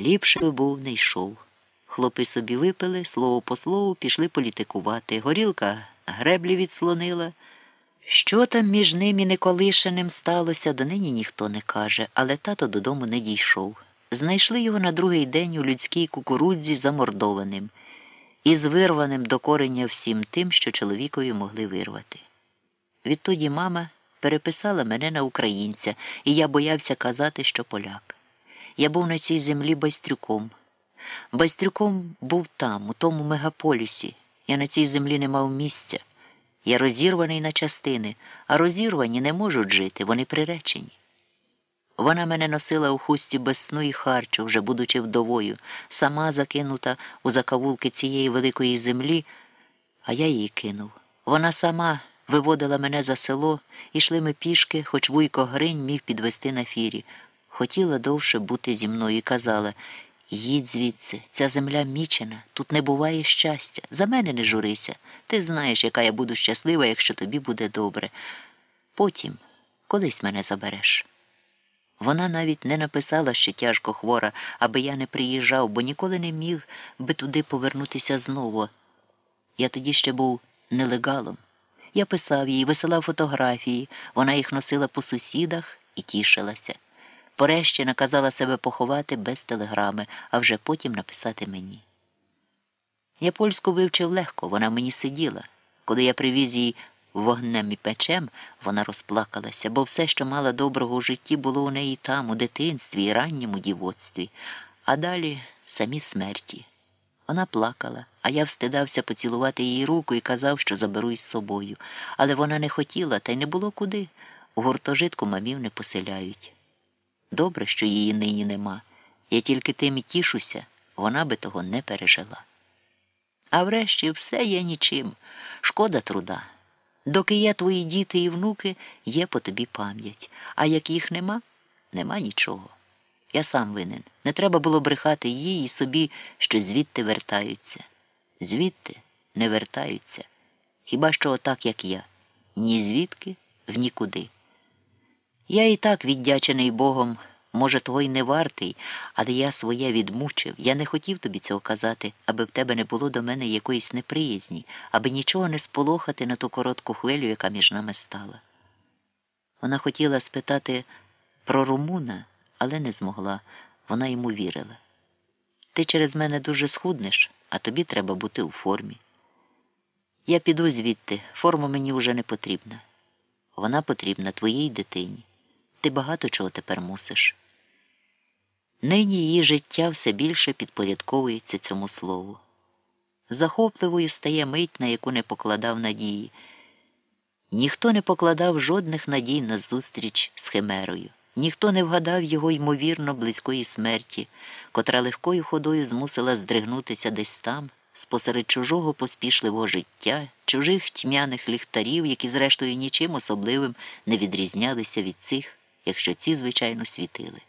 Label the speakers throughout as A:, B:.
A: Ліпше би був не йшов. Хлопи собі випили, слово по слову, пішли політикувати. Горілка греблі відслонила. Що там між ним і Николишиним сталося, донині ніхто не каже, але тато додому не дійшов. Знайшли його на другий день у людській кукурудзі замордованим і вирваним до корення всім тим, що чоловікові могли вирвати. Відтоді мама переписала мене на українця, і я боявся казати, що поляк. Я був на цій землі байстрюком. Байстрюком був там, у тому мегаполісі. Я на цій землі не мав місця. Я розірваний на частини, а розірвані не можуть жити, вони приречені. Вона мене носила у хусті без сну і харчу, вже будучи вдовою, сама закинута у закавулки цієї великої землі, а я її кинув. Вона сама виводила мене за село, ішли ми пішки, хоч вуйко Гринь міг підвести на фірі. Хотіла довше бути зі мною і казала їдь звідси, ця земля мічена, тут не буває щастя. За мене не журися. Ти знаєш, яка я буду щаслива, якщо тобі буде добре. Потім колись мене забереш. Вона навіть не написала, що тяжко хвора, аби я не приїжджав, бо ніколи не міг би туди повернутися знову. Я тоді ще був нелегалом. Я писав їй, висилав фотографії, вона їх носила по сусідах і тішилася. Порешті наказала себе поховати без телеграми, а вже потім написати мені. Я польську вивчив легко, вона мені сиділа. Коли я привіз її вогнем і печем, вона розплакалася, бо все, що мала доброго у житті, було у неї там, у дитинстві і ранньому дівоцтві, а далі самі смерті. Вона плакала, а я встидався поцілувати її руку і казав, що заберу із собою. Але вона не хотіла, та й не було куди. У гуртожитку мамів не поселяють. Добре, що її нині нема. Я тільки тим і тішуся, вона би того не пережила. А врешті все є нічим, шкода труда. Доки є твої діти і внуки, є по тобі пам'ять, а як їх нема, нема нічого. Я сам винен. Не треба було брехати їй і собі, що звідти вертаються. Звідти не вертаються. Хіба що отак, як я, ні звідки в нікуди. Я і так віддячений Богом, може, того не вартий, але я своє відмучив. Я не хотів тобі цього казати, аби в тебе не було до мене якоїсь неприязні, аби нічого не сполохати на ту коротку хвилю, яка між нами стала. Вона хотіла спитати про Румуна, але не змогла. Вона йому вірила. Ти через мене дуже схуднеш, а тобі треба бути у формі. Я піду звідти, форма мені вже не потрібна. Вона потрібна твоїй дитині. Ти багато чого тепер мусиш. Нині її життя все більше підпорядковується цьому слову. Захопливою стає мить, на яку не покладав надії. Ніхто не покладав жодних надій на зустріч з Химерою, ніхто не вгадав його ймовірно близької смерті, котра легкою ходою змусила здригнутися десь там, спосеред чужого поспішливого життя, чужих тьмяних ліхтарів, які, зрештою, нічим особливим не відрізнялися від цих, якщо ці, звичайно, світили.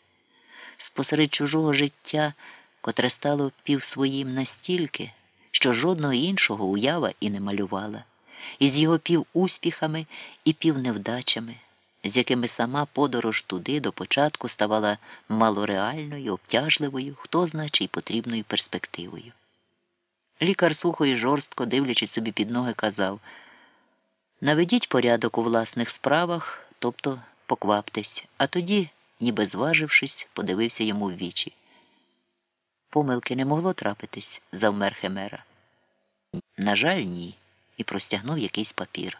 A: Спосеред чужого життя, котре стало пів своїм настільки, що жодного іншого уява і не малювала, із його півуспіхами і півневдачами, з якими сама подорож туди до початку ставала малореальною, обтяжливою, хто значить потрібною перспективою. Лікар сухо і жорстко, дивлячись собі під ноги, казав наведіть порядок у власних справах, тобто покваптесь, а тоді, ніби зважившись, подивився йому в вічі. Помилки не могло трапитись, завмер Химера. На жаль, ні, і простягнув якийсь папір.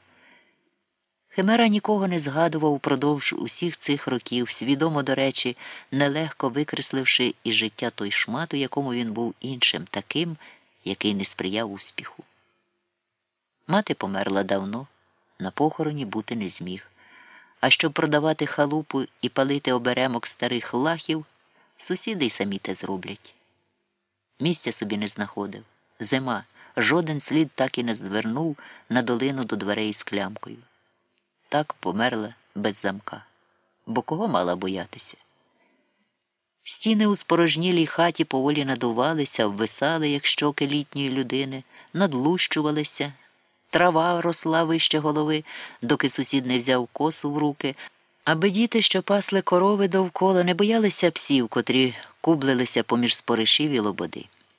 A: Химера нікого не згадував упродовж усіх цих років, свідомо, до речі, нелегко викресливши із життя той шмат, у якому він був іншим, таким, який не сприяв успіху. Мати померла давно, на похороні бути не зміг. А щоб продавати халупу і палити оберемок старих лахів, сусіди й самі те зроблять. Місця собі не знаходив. Зима, жоден слід так і не звернув на долину до дверей з клямкою. Так померла без замка. Бо кого мала боятися? Стіни у спорожнілій хаті поволі надувалися, обвисали, як щоки літньої людини, надлущувалися. Трава росла вище голови, доки сусід не взяв косу в руки, аби діти, що пасли корови довкола, не боялися псів, котрі кублилися поміж споришів і лободи.